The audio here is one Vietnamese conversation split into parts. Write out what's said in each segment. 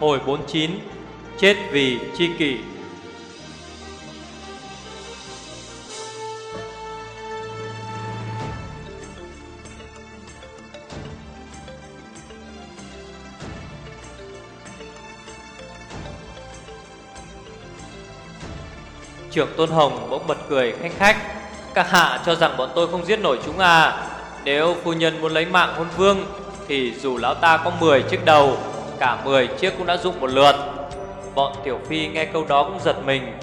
Hồi 49 Chết vì chi kỷ. Trưởng Tôn Hồng bỗng bật cười khách khách. Các hạ cho rằng bọn tôi không giết nổi chúng à. Nếu phu nhân muốn lấy mạng hôn vương, Thì dù lão ta có 10 chiếc đầu Cả 10 chiếc cũng đã rung một lượt. Bọn Tiểu Phi nghe câu đó cũng giật mình.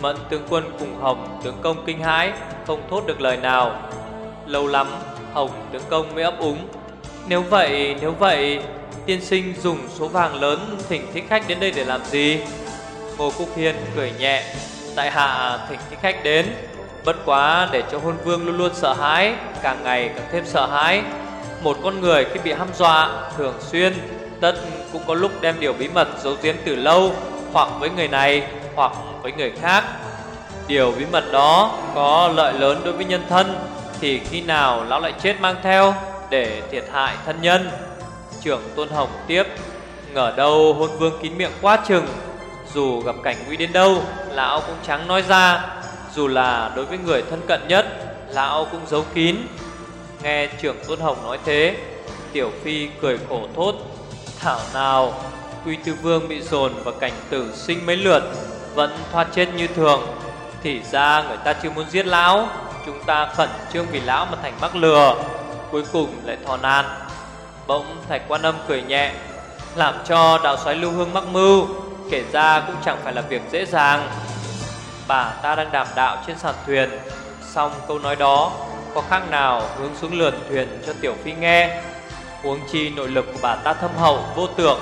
Mận tướng quân cùng Hồng tướng công kinh hãi Không thốt được lời nào. Lâu lắm Hồng tướng công mới ấp úng. Nếu vậy, nếu vậy Tiên sinh dùng số vàng lớn Thỉnh thích khách đến đây để làm gì? Ngô Cúc Hiên cười nhẹ. Tại hạ thỉnh thích khách đến. Bất quá để cho hôn vương luôn luôn sợ hãi Càng ngày càng thêm sợ hãi. Một con người khi bị hăm dọa Thường xuyên. Tất cũng có lúc đem điều bí mật giấu giếm từ lâu, Hoặc với người này, Hoặc với người khác. Điều bí mật đó có lợi lớn đối với nhân thân, Thì khi nào lão lại chết mang theo Để thiệt hại thân nhân? Trưởng Tôn Hồng tiếp, Ngờ đâu hôn vương kín miệng quá chừng, dù gặp cảnh nguy đến đâu, Lão cũng chẳng nói ra, Dù là đối với người thân cận nhất, Lão cũng giấu kín. Nghe trưởng Tôn Hồng nói thế, Tiểu Phi cười khổ thốt Thảo nào, Quy Tư Vương bị dồn và cảnh tử sinh mấy lượt, Vẫn thoát chết như thường. Thì ra người ta chưa muốn giết lão, Chúng ta khẩn trương vì lão mà thành mắc lừa, Cuối cùng lại thò nan Bỗng Thạch Quan Âm cười nhẹ, Làm cho đạo xoáy lưu hương mắc mưu, Kể ra cũng chẳng phải là việc dễ dàng. Bà ta đang đàm đạo trên sàn thuyền, Xong câu nói đó, Có khác nào hướng xuống lườn thuyền cho Tiểu Phi nghe? Huống chi nội lực của bà ta thâm hậu vô tưởng,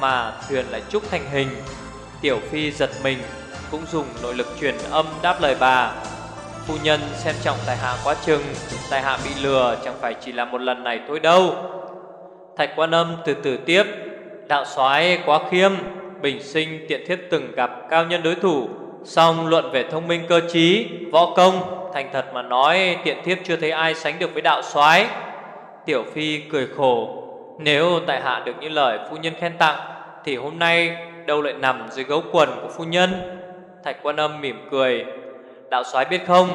Mà thuyền lại trúc thành hình. Tiểu Phi giật mình Cũng dùng nội lực truyền âm đáp lời bà. Phu nhân xem trọng tài hạ quá chừng Tài hạ bị lừa chẳng phải chỉ là một lần này thôi đâu. Thạch quan âm từ từ tiếp Đạo soái quá khiêm Bình sinh tiện thiếp từng gặp cao nhân đối thủ Xong luận về thông minh cơ trí Võ công Thành thật mà nói tiện thiếp chưa thấy ai sánh được với đạo soái. Tiểu Phi cười khổ, Nếu tại hạ được như lời phu nhân khen tặng, Thì hôm nay đâu lại nằm dưới gấu quần của phu nhân? Thạch quan âm mỉm cười, Đạo soái biết không,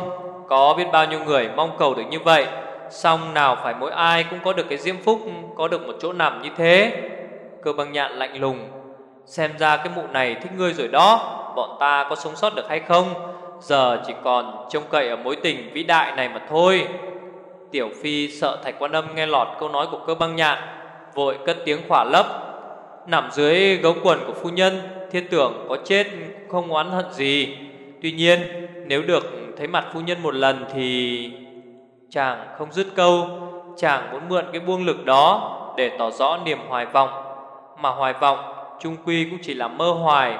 Có biết bao nhiêu người mong cầu được như vậy Xong nào phải mỗi ai cũng có được cái diễm phúc, Có được một chỗ nằm như thế? Cơ băng nhạn lạnh lùng, Xem ra cái mụ này thích ngươi rồi đó, Bọn ta có sống sót được hay không? Giờ chỉ còn trông cậy ở mối tình vĩ đại này mà thôi. Tiểu Phi sợ Thạch Quan Âm nghe lọt câu nói của cơ băng nhạn Vội cất tiếng khỏa lấp. Nằm dưới gấu quần của phu nhân Thiên tưởng có chết không oán hận gì. Tuy nhiên, nếu được thấy mặt phu nhân một lần thì Chàng không dứt câu, Chàng muốn mượn cái buông lực đó Để tỏ rõ niềm hoài vọng. Mà hoài vọng Trung quy cũng chỉ là mơ hoài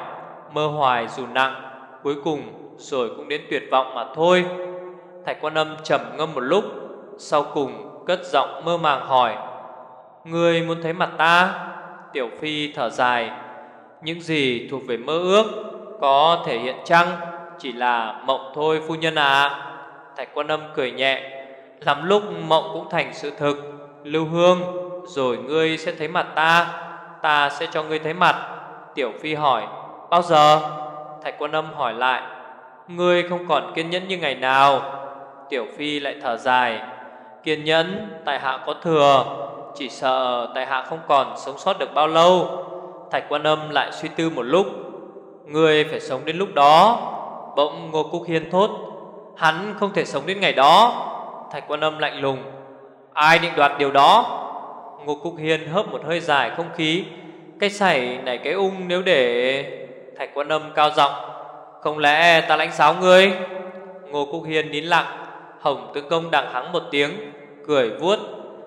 Mơ hoài dù nặng, Cuối cùng rồi cũng đến tuyệt vọng mà thôi. Thạch quan âm trầm ngâm một lúc sau cùng cất giọng mơ màng hỏi, Ngươi muốn thấy mặt ta? Tiểu Phi thở dài, Những gì thuộc về mơ ước Có thể hiện chăng? Chỉ là mộng thôi, phu nhân à. Thạch quan âm cười nhẹ, Lắm lúc mộng cũng thành sự thực. Lưu hương, Rồi ngươi sẽ thấy mặt ta. Ta sẽ cho ngươi thấy mặt. Tiểu Phi hỏi, Bao giờ? Thạch quan âm hỏi lại, Ngươi không còn kiên nhẫn như ngày nào. Tiểu Phi lại thở dài Kiên nhẫn, tại hạ có thừa, Chỉ sợ tại hạ không còn sống sót được bao lâu. Thạch quan âm lại suy tư một lúc Người phải sống đến lúc đó. Bỗng Ngô Cúc Hiên thốt, Hắn không thể sống đến ngày đó. Thạch quan âm lạnh lùng, Ai định đoạt điều đó? Ngô Cúc Hiên hớp một hơi dài không khí, Cái sảy này cái ung nếu để Thạch quan âm cao giọng, Không lẽ ta lãnh sáo ngươi? Ngô Cúc Hiên nín lặng Hồng tướng công đặng hắng một tiếng Cười vuốt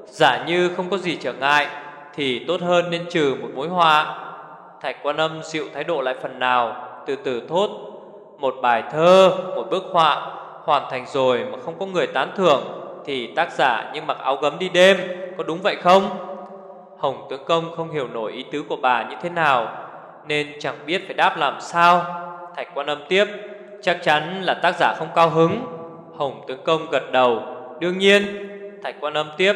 Giả như không có gì trở ngại Thì tốt hơn nên trừ một mối hoa. Thạch quan âm dịu thái độ lại phần nào Từ từ thốt Một bài thơ, một bức họa Hoàn thành rồi mà không có người tán thưởng Thì tác giả như mặc áo gấm đi đêm Có đúng vậy không? Hồng tướng công không hiểu nổi ý tứ của bà như thế nào Nên chẳng biết phải đáp làm sao. Thạch quan âm tiếp Chắc chắn là tác giả không cao hứng. Hồng tướng công gật đầu. Đương nhiên, Thạch quan âm tiếp,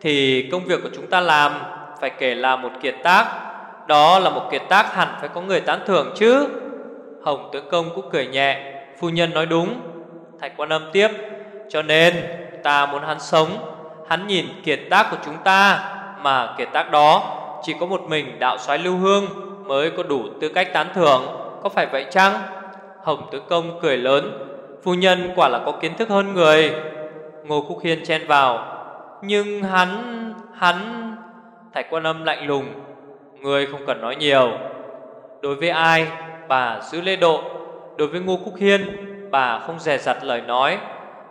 Thì công việc của chúng ta làm Phải kể là một kiệt tác. Đó là một kiệt tác hẳn phải có người tán thưởng chứ. Hồng tướng công cũng cười nhẹ. Phu nhân nói đúng. Thạch quan âm tiếp. Cho nên, ta muốn hắn sống. Hắn nhìn kiệt tác của chúng ta, Mà kiệt tác đó Chỉ có một mình đạo soái lưu hương Mới có đủ tư cách tán thưởng. Có phải vậy chăng? Hồng tướng công cười lớn. Phu nhân quả là có kiến thức hơn người. Ngô Cúc Hiên chen vào. Nhưng hắn Hắn, Thạch quan âm lạnh lùng. Người không cần nói nhiều. Đối với ai, bà giữ lễ độ. Đối với Ngô Cúc Hiên, Bà không dè dặt lời nói.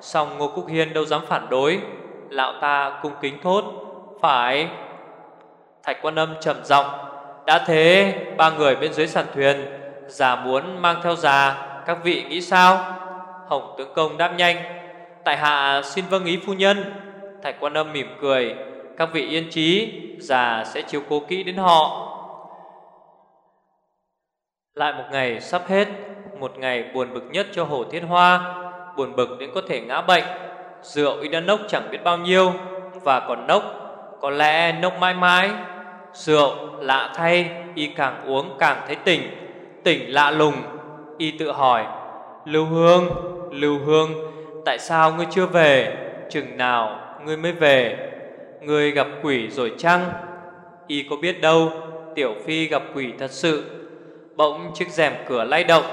Xong Ngô Cúc Hiên đâu dám phản đối. Lão ta cung kính thốt. Phải. Thạch quan âm trầm giọng. Đã thế, ba người bên dưới sàn thuyền, Già muốn mang theo già, Các vị nghĩ sao? Hồng tướng công đáp nhanh. Tại hạ xin vâng ý phu nhân. Thạch quan âm mỉm cười. Các vị yên trí Già sẽ chiếu cố kỹ đến họ. Lại một ngày sắp hết, Một ngày buồn bực nhất cho Hồ Thiết Hoa. Buồn bực đến có thể ngã bệnh. Rượu y đã nốc chẳng biết bao nhiêu, Và còn nốc, Có lẽ nốc mãi mãi. Rượu lạ thay, Y càng uống càng thấy tỉnh. Tỉnh lạ lùng, Y tự hỏi, Lưu Hương Lưu Hương, Tại sao ngươi chưa về? Chừng nào ngươi mới về? Ngươi gặp quỷ rồi chăng? Y có biết đâu, Tiểu Phi gặp quỷ thật sự. Bỗng chiếc rèm cửa lay động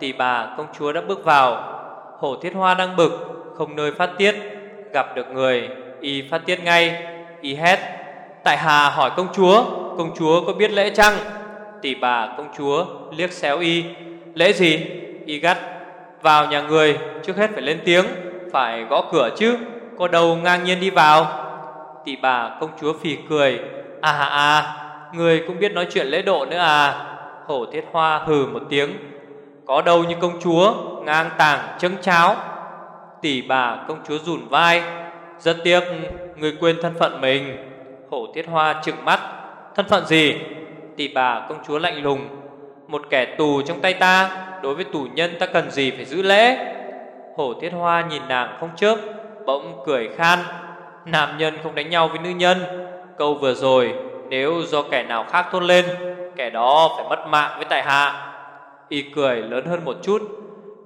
Tỷ bà công chúa đã bước vào. Hổ thiết hoa đang bực, Không nơi phát tiết. Gặp được người, Y phát tiết ngay. Y hét, Tại hà hỏi công chúa Công chúa có biết lễ chăng? Tỷ bà công chúa liếc xéo Y, Lễ gì? Y gắt vào nhà người, trước hết phải lên tiếng, Phải gõ cửa chứ, Có đâu ngang nhiên đi vào. Tỷ bà công chúa phì cười À à Người cũng biết nói chuyện lễ độ nữa à. Hổ thiết hoa hừ một tiếng, Có đâu như công chúa, Ngang tàng chấn cháo. Tỷ bà công chúa rủn vai, Rất tiếc, người quên thân phận mình. Hổ thiết hoa trừng mắt, Thân phận gì? Tỷ bà công chúa lạnh lùng, Một kẻ tù trong tay ta. Đối với tù nhân ta cần gì phải giữ lễ? Hổ thiết hoa nhìn nàng không chớp, Bỗng cười khan, Nam nhân không đánh nhau với nữ nhân. Câu vừa rồi, Nếu do kẻ nào khác thốt lên, Kẻ đó phải mất mạng với tại hạ. Y cười lớn hơn một chút,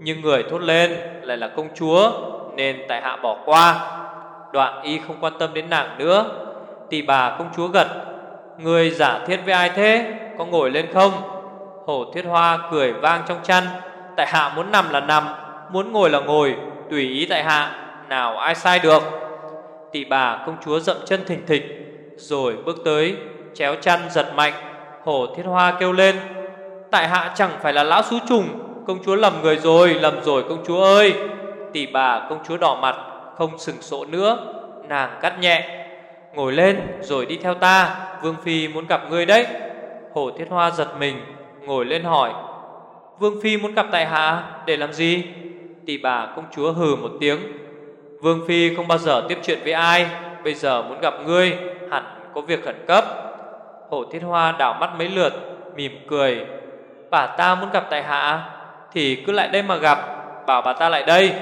Nhưng người thốt lên lại là công chúa, Nên tại hạ bỏ qua. Đoạn y không quan tâm đến nàng nữa. Tỷ bà công chúa gật Người giả thiết với ai thế? Có ngồi lên không? Hổ thiết hoa cười vang trong chăn. Tại hạ muốn nằm là nằm, Muốn ngồi là ngồi, Tùy ý tại hạ, Nào ai sai được. Tỷ bà công chúa dậm chân thình thịch, Rồi bước tới, Chéo chăn giật mạnh Hổ thiết hoa kêu lên. Tại hạ chẳng phải là lão xú trùng, Công chúa lầm người rồi, Lầm rồi công chúa ơi. Tỷ bà công chúa đỏ mặt, Không sừng sộ nữa, Nàng cắt nhẹ. Ngồi lên, rồi đi theo ta, Vương Phi muốn gặp ngươi đấy. Hổ thiết hoa giật mình Ngồi lên hỏi, Vương Phi muốn gặp tại hạ Để làm gì? Tỷ bà công chúa hừ một tiếng, Vương Phi không bao giờ tiếp chuyện với ai, Bây giờ muốn gặp ngươi Hẳn có việc khẩn cấp. Hổ thiết hoa đảo mắt mấy lượt, Mỉm cười, Bà ta muốn gặp tại hạ Thì cứ lại đây mà gặp, Bảo bà ta lại đây.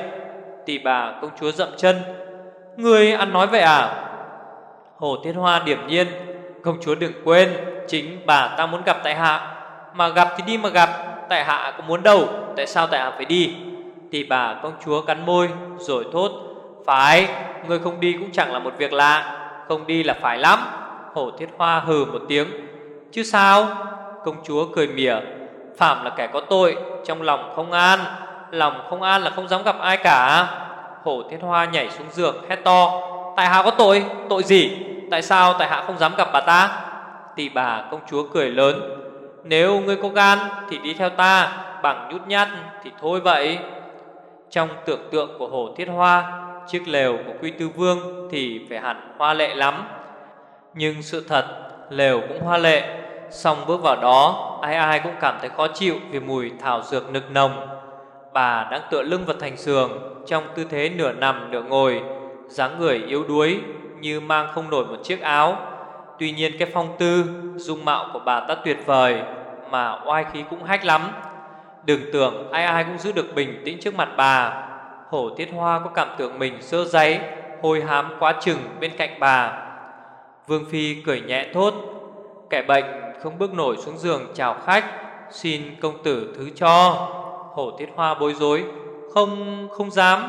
Tỷ bà công chúa dậm chân, Ngươi ăn nói vậy à? Hổ thiết hoa điểm nhiên, Công chúa đừng quên, Chính bà ta muốn gặp tại hạ. Mà gặp thì đi mà gặp, Tại hạ có muốn đâu, Tại sao tại hạ phải đi? Tỷ bà công chúa cắn môi, Rồi thốt, Phải Ngươi không đi cũng chẳng là một việc lạ, Không đi là phải lắm. Hổ thiết hoa hừ một tiếng, Chứ sao? Công chúa cười mỉa, Phạm là kẻ có tội, Trong lòng không an, Lòng không an là không dám gặp ai cả. Hổ thiết hoa nhảy xuống giường hét to, Tại hạ có tội Tội gì? Tại sao tại hạ không dám gặp bà ta? Tỷ bà công chúa cười lớn nếu ngươi có gan thì đi theo ta, Bằng nhút nhát thì thôi vậy. Trong tưởng tượng của hồ thiết hoa, Chiếc lều của Quy Tư Vương Thì phải hẳn hoa lệ lắm. Nhưng sự thật, Lều cũng hoa lệ. Xong bước vào đó, Ai ai cũng cảm thấy khó chịu Vì mùi thảo dược nực nồng. Bà đang tựa lưng vào thành giường, Trong tư thế nửa nằm nửa ngồi, dáng người yếu đuối, Như mang không nổi một chiếc áo. Tuy nhiên cái phong tư Dung mạo của bà ta tuyệt vời Mà oai khí cũng hách lắm. Đừng tưởng ai ai cũng giữ được bình tĩnh trước mặt bà. Hổ Tiết Hoa có cảm tưởng mình sơ giấy Hôi hám quá chừng bên cạnh bà. Vương Phi cười nhẹ thốt Kẻ bệnh không bước nổi xuống giường chào khách Xin công tử thứ cho. Hổ Thiết Hoa bối rối Không, không dám.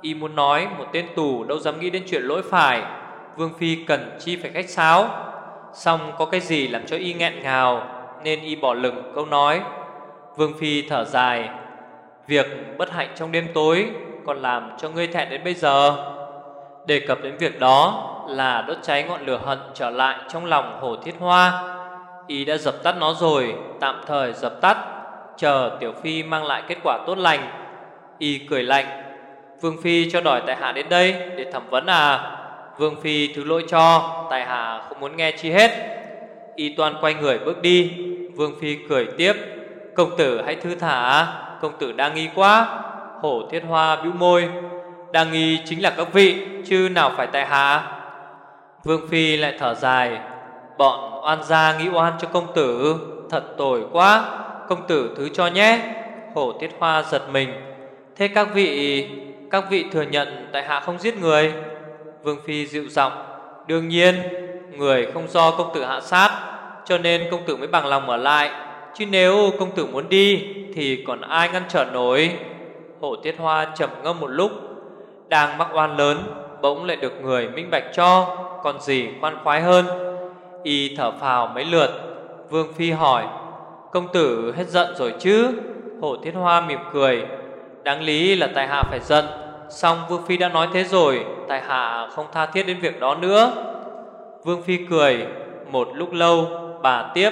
Y muốn nói một tên tù đâu dám nghĩ đến chuyện lỗi phải. Vương Phi cần chi phải khách sáo. Xong có cái gì làm cho Y nghẹn ngào, Nên Y bỏ lửng câu nói. Vương Phi thở dài, Việc bất hạnh trong đêm tối Còn làm cho ngươi thẹn đến bây giờ. Đề cập đến việc đó Là đốt cháy ngọn lửa hận trở lại Trong lòng Hồ Thiết Hoa. Y đã dập tắt nó rồi, Tạm thời dập tắt, Chờ Tiểu Phi mang lại kết quả tốt lành. Y cười lạnh, Vương Phi cho đòi tại hạ đến đây Để thẩm vấn à? Vương Phi thứ lỗi cho, Tài hạ không muốn nghe chi hết. Y toàn quay người bước đi. Vương Phi cười tiếp. Công tử hãy thư thả. Công tử đang nghi quá. Hổ thiết hoa bĩu môi. Đang nghi chính là các vị, Chứ nào phải tại hạ Vương Phi lại thở dài. Bọn oan gia nghĩ oan cho công tử. Thật tồi quá. Công tử thứ cho nhé. Hổ thiết hoa giật mình. Thế các vị Các vị thừa nhận tại hạ không giết người? Vương Phi dịu giọng, Đương nhiên, Người không do công tử hạ sát, Cho nên công tử mới bằng lòng ở lại. Chứ nếu công tử muốn đi, Thì còn ai ngăn trở nổi? Hổ Tiết Hoa trầm ngâm một lúc. Đang mắc oan lớn, Bỗng lại được người minh bạch cho, Còn gì khoan khoái hơn. Y thở phào mấy lượt. Vương Phi hỏi, Công tử hết giận rồi chứ? Hổ Tiết Hoa mỉm cười, Đáng lý là tài hạ phải giận Xong Vương Phi đã nói thế rồi Tài hạ không tha thiết đến việc đó nữa. Vương Phi cười Một lúc lâu bà tiếp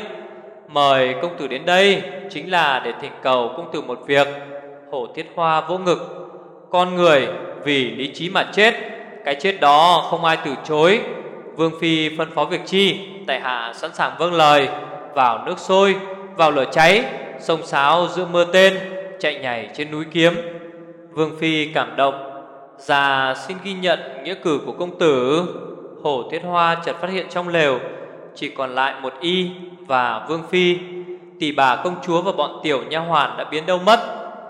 Mời công tử đến đây Chính là để thỉnh cầu công tử một việc Hổ thiết hoa vỗ ngực. Con người vì lý trí mà chết Cái chết đó không ai từ chối. Vương Phi phân phó việc chi Tại hạ sẵn sàng vâng lời Vào nước sôi, vào lửa cháy Sông sáo giữa mưa tên Chạy nhảy trên núi kiếm. Vương Phi cảm động. Già xin ghi nhận nghĩa cử của công tử. Hổ thiết hoa chợt phát hiện trong lều, Chỉ còn lại một y và Vương Phi. Tỷ bà công chúa và bọn tiểu nha hoàn đã biến đâu mất?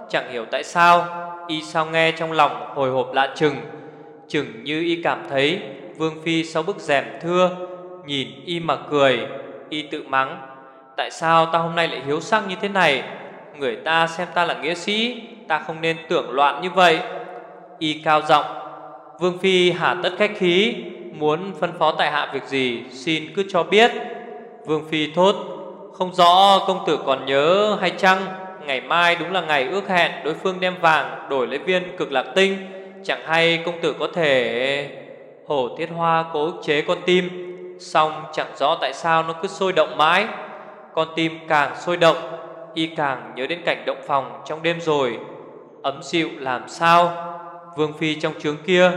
Chẳng hiểu tại sao, Y sao nghe trong lòng hồi hộp lạ chừng. Chừng như Y cảm thấy Vương Phi sau bức rèm thưa, Nhìn Y mà cười, Y tự mắng, Tại sao ta hôm nay lại hiếu sắc như thế này? Người ta xem ta là nghĩa sĩ Ta không nên tưởng loạn như vậy. Y cao giọng, Vương Phi hà tất khách khí, Muốn phân phó tại hạ việc gì Xin cứ cho biết. Vương Phi thốt, Không rõ, công tử còn nhớ hay chăng? Ngày mai đúng là ngày ước hẹn, Đối phương đem vàng đổi lấy viên cực lạc tinh. Chẳng hay công tử có thể Hổ thiết hoa cố ức chế con tim Xong chẳng rõ tại sao nó cứ sôi động mãi. Con tim càng sôi động, Y càng nhớ đến cảnh động phòng trong đêm rồi. Ấm dịu làm sao Vương Phi trong trướng kia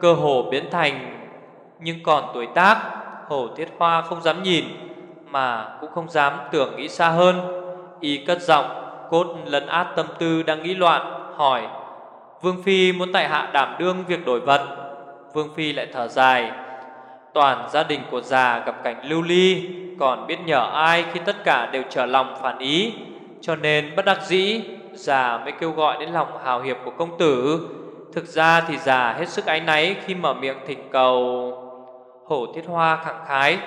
Cơ hồ biến thành Nhưng còn tuổi tác Hổ thiết hoa không dám nhìn mà cũng không dám tưởng nghĩ xa hơn. Y cất giọng, cốt lấn át tâm tư đang nghĩ loạn, hỏi: "Vương phi muốn tại hạ đảm đương việc đổi vật?" Vương phi lại thở dài: "Toàn gia đình của già gặp cảnh lưu ly, còn biết nhờ ai khi tất cả đều trở lòng phản ý, cho nên bất đắc dĩ, già mới kêu gọi đến lòng hào hiệp của công tử." Thực ra thì già hết sức áy náy khi mở miệng thỉnh cầu. Hổ Thiết Hoa khẳng khái,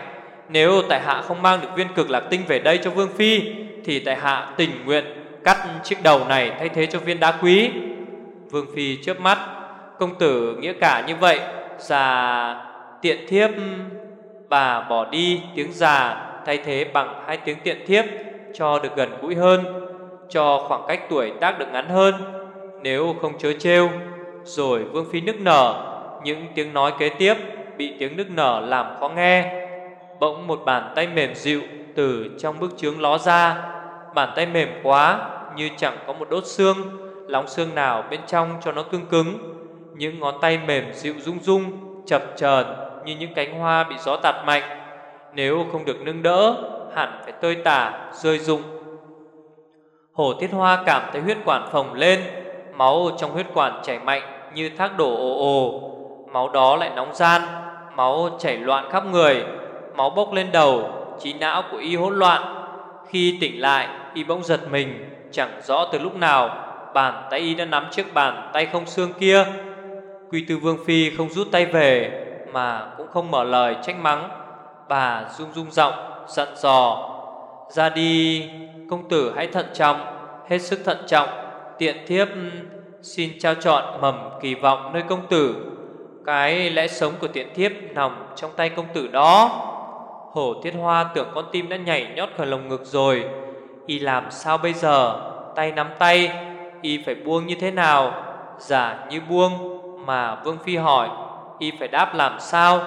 nếu tại hạ không mang được viên cực lạc tinh về đây cho Vương Phi, Thì tại hạ tình nguyện cắt chiếc đầu này thay thế cho viên đá quý. Vương Phi chớp mắt, Công tử nghĩa cả như vậy, Già tiện thiếp, Bà bỏ đi tiếng già Thay thế bằng hai tiếng tiện thiếp Cho được gần gũi hơn. Cho khoảng cách tuổi tác được ngắn hơn Nếu không chớ trêu. Rồi Vương Phi nức nở Những tiếng nói kế tiếp Bị tiếng nức nở làm khó nghe. Bỗng một bàn tay mềm dịu từ trong bức chướng ló ra. Bàn tay mềm quá như chẳng có một đốt xương Lóng xương nào bên trong cho nó cứng cứng. Những ngón tay mềm dịu rung rung Chập chờn như những cánh hoa bị gió tạt mạnh. Nếu không được nâng đỡ Hẳn phải tơi tả, rơi rụng. Hồ tiết Hoa cảm thấy huyết quản phồng lên Máu trong huyết quản chảy mạnh như thác đổ ồ ồ Máu đó lại nóng gian Máu chảy loạn khắp người máu bốc lên đầu, trí não của y hỗn loạn. Khi tỉnh lại, y bỗng giật mình, chẳng rõ từ lúc nào bàn tay y đã nắm chiếc bàn tay không xương kia. Quy Tư Vương phi không rút tay về mà cũng không mở lời trách mắng. Bà rung rung giọng Dặn dò Ra đi Công tử hãy thận trọng, Hết sức thận trọng, Tiện thiếp ừ, xin trao chọn mầm kỳ vọng nơi công tử. Cái lẽ sống của tiện thiếp nằm trong tay công tử đó. Hổ Thiết Hoa tưởng con tim đã nhảy nhót khỏi lồng ngực rồi. Y làm sao bây giờ? Tay nắm tay, Y phải buông như thế nào? Giả như buông, Mà Vương Phi hỏi, Y phải đáp làm sao?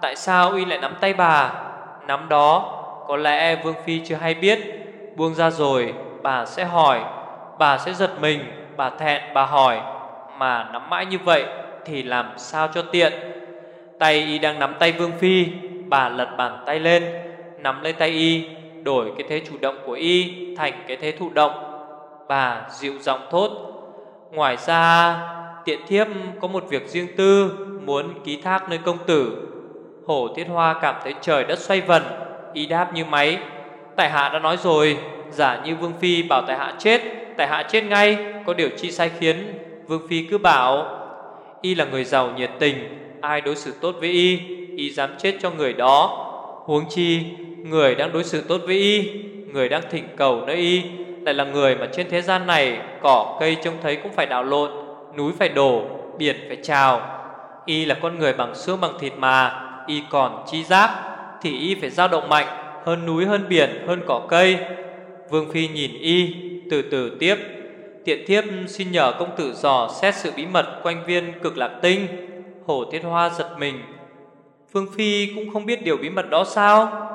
Tại sao Y lại nắm tay bà? Nắm đó, Có lẽ Vương Phi chưa hay biết. Buông ra rồi, Bà sẽ hỏi, Bà sẽ giật mình, Bà thẹn, bà hỏi, Mà nắm mãi như vậy Thì làm sao cho tiện? Tay Y đang nắm tay Vương Phi, Bà lật bàn tay lên, Nắm lấy tay Y, Đổi cái thế chủ động của Y Thành cái thế thụ động. Bà dịu giọng thốt, Ngoài ra, tiện thiếp có một việc riêng tư Muốn ký thác nơi công tử. Hổ Thiết Hoa cảm thấy trời đất xoay vần, Y đáp như máy Tại hạ đã nói rồi, Giả như Vương Phi bảo tại hạ chết, Tại hạ chết ngay, Có điều chi sai khiến? Vương Phi cứ bảo, Y là người giàu nhiệt tình, Ai đối xử tốt với Y Y dám chết cho người đó. Huống chi, Người đang đối xử tốt với Y, Người đang thỉnh cầu nơi Y, Lại là người mà trên thế gian này Cỏ, cây trông thấy cũng phải đào lộn, Núi phải đổ, Biển phải trào. Y là con người bằng xương bằng thịt mà, Y còn chi giác, Thì Y phải dao động mạnh hơn núi hơn biển, hơn cỏ cây. Vương Phi nhìn Y, Từ từ tiếp. Tiện thiếp xin nhờ công tử dò xét sự bí mật quanh viên cực lạc tinh. Hổ Thiết Hoa giật mình. Vương Phi cũng không biết điều bí mật đó sao?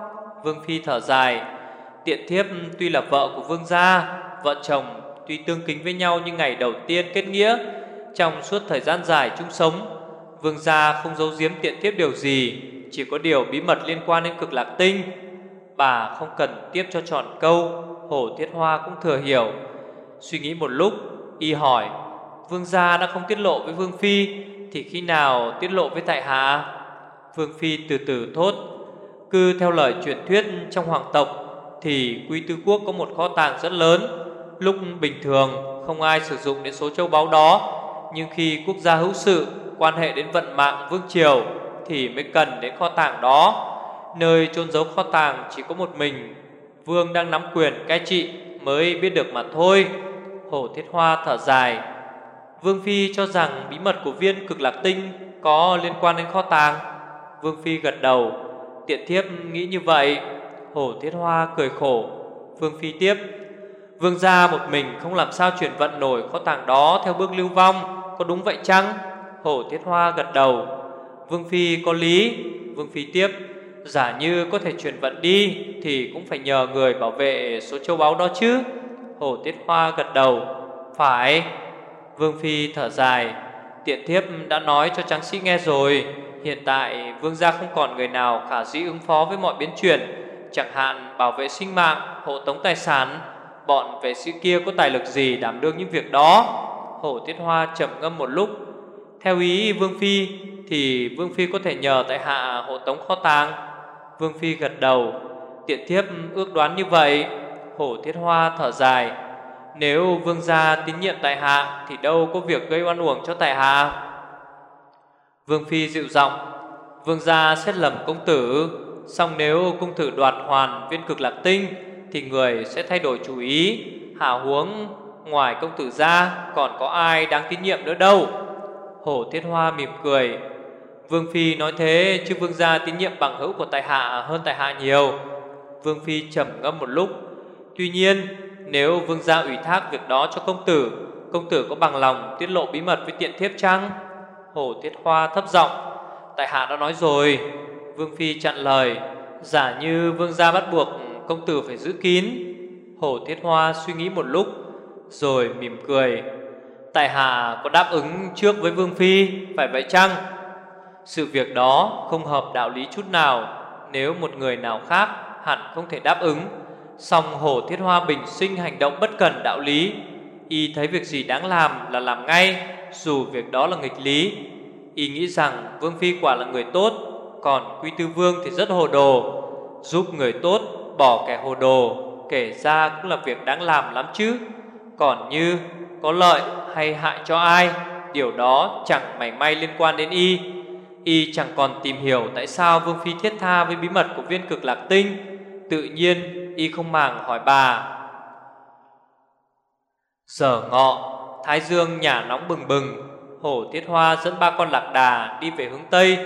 Vương Phi thở dài. Tiện thiếp tuy là vợ của Vương gia, Vợ chồng tuy tương kính với nhau như ngày đầu tiên kết nghĩa, Trong suốt thời gian dài chung sống, Vương gia không giấu giếm tiện thiếp điều gì, Chỉ có điều bí mật liên quan đến cực lạc tinh. Bà không cần tiếp cho trọn câu Hổ Thiết Hoa cũng thừa hiểu. Suy nghĩ một lúc, Y hỏi, Vương gia đã không tiết lộ với Vương Phi, Thì khi nào tiết lộ với tại hạ? Vương Phi từ từ thốt, Cứ theo lời truyền thuyết trong hoàng tộc Thì Quy Tư Quốc có một kho tàng rất lớn. Lúc bình thường, không ai sử dụng đến số châu báu đó, Nhưng khi quốc gia hữu sự quan hệ đến vận mạng vương triều Thì mới cần đến kho tàng đó. Nơi chôn giấu kho tàng chỉ có một mình. Vương đang nắm quyền cai trị mới biết được mà thôi. Hổ Thiết Hoa thở dài. Vương Phi cho rằng bí mật của viên cực lạc tinh có liên quan đến kho tàng. Vương Phi gật đầu. Tiện thiếp nghĩ như vậy. Hổ Thiết Hoa cười khổ. Vương Phi tiếp. Vương gia một mình không làm sao chuyển vận nổi kho tàng đó theo bước lưu vong. Có đúng vậy chăng? Hổ Thiết Hoa gật đầu. Vương Phi có lý. Vương Phi tiếp. Giả như có thể chuyển vận đi Thì cũng phải nhờ người bảo vệ số châu báu đó chứ. Hổ Tiết Hoa gật đầu. Phải. Vương Phi thở dài. Tiện thiếp đã nói cho tráng sĩ nghe rồi. Hiện tại vương gia không còn người nào khả dĩ ứng phó với mọi biến chuyển. Chẳng hạn bảo vệ sinh mạng, hộ tống tài sản. Bọn vệ sĩ kia có tài lực gì đảm đương những việc đó? Hổ Tiết Hoa trầm ngâm một lúc. Theo ý Vương Phi Thì Vương Phi có thể nhờ tại hạ hộ tống kho tàng. Vương Phi gật đầu. Tiện thiếp ước đoán như vậy. Hổ Thiết Hoa thở dài. Nếu vương gia tín nhiệm tại hạ, Thì đâu có việc gây oan uổng cho tại hạ. Vương Phi dịu giọng. Vương gia xét lầm công tử. Xong nếu công tử đoạt hoàn viên cực lạc tinh, Thì người sẽ thay đổi chủ ý. Hạ huống, ngoài công tử ra, Còn có ai đáng tín nhiệm nữa đâu? Hổ Thiết Hoa mỉm cười. Vương Phi nói thế, chứ Vương gia tín nhiệm bằng hữu của Tài hạ hơn Tài hạ nhiều. Vương Phi trầm ngâm một lúc. Tuy nhiên, nếu Vương gia ủy thác việc đó cho công tử Công tử có bằng lòng tiết lộ bí mật với tiện thiếp chăng? Hổ Tiết Hoa thấp giọng. Tại hạ đã nói rồi. Vương Phi chặn lời. Giả như Vương gia bắt buộc công tử phải giữ kín. Hổ Tiết Hoa suy nghĩ một lúc, Rồi mỉm cười. Tại hạ có đáp ứng trước với Vương Phi, Phải vậy chăng? Sự việc đó không hợp đạo lý chút nào. Nếu một người nào khác hẳn không thể đáp ứng. Song Hồ Thiết Hoa bình sinh hành động bất cần đạo lý. Y thấy việc gì đáng làm là làm ngay, Dù việc đó là nghịch lý. Y nghĩ rằng Vương Phi quả là người tốt, Còn Quy Tư Vương thì rất hồ đồ. Giúp người tốt, bỏ kẻ hồ đồ, Kể ra cũng là việc đáng làm lắm chứ. Còn như có lợi hay hại cho ai, Điều đó chẳng mảy may liên quan đến Y. Y chẳng còn tìm hiểu tại sao Vương Phi thiết tha với bí mật của viên cực lạc tinh. Tự nhiên, y không màng hỏi bà. Giờ ngọ, Thái dương nhả nóng bừng bừng. Hổ Thiết Hoa dẫn ba con lạc đà đi về hướng Tây.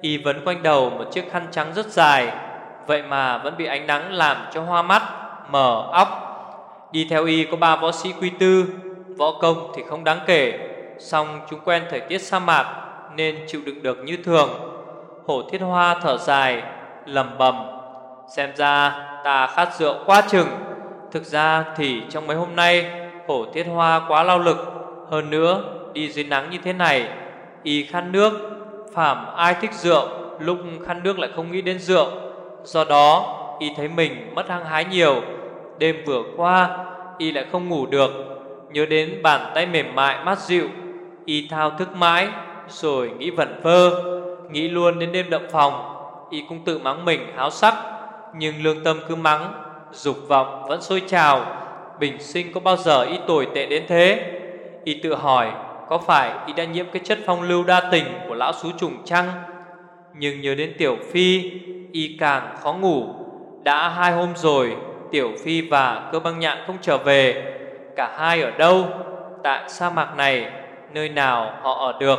Y vấn quanh đầu một chiếc khăn trắng rất dài. Vậy mà vẫn bị ánh nắng làm cho hoa mắt Mở óc. Đi theo Y có ba võ sĩ quy tư. Võ công thì không đáng kể. Xong chúng quen thời tiết sa mạc nên chịu đựng được như thường. Hổ Thiết Hoa thở dài lầm bầm Xem ra ta khát rượu quá chừng. Thực ra thì trong mấy hôm nay, Hổ Thiết Hoa quá lao lực. Hơn nữa, đi dưới nắng như thế này, Y khăn nước Phạm ai thích rượu, Lúc khăn nước lại không nghĩ đến rượu. Do đó, Y thấy mình mất hăng hái nhiều. Đêm vừa qua, Y lại không ngủ được. Nhớ đến bàn tay mềm mại mát dịu, Y thao thức mãi rồi nghĩ vẩn vơ, Nghĩ luôn đến đêm động phòng. Y cũng tự mắng mình, háo sắc. Nhưng lương tâm cứ mắng, Dục vọng vẫn sôi trào. Bình sinh có bao giờ y tồi tệ đến thế? Y tự hỏi, Có phải y đã nhiễm cái chất phong lưu đa tình Của lão xú trùng chăng? Nhưng nhớ đến Tiểu Phi, Y càng khó ngủ. Đã hai hôm rồi, Tiểu Phi và cơ băng nhạn không trở về. Cả hai ở đâu? Tại sa mạc này, Nơi nào họ ở được?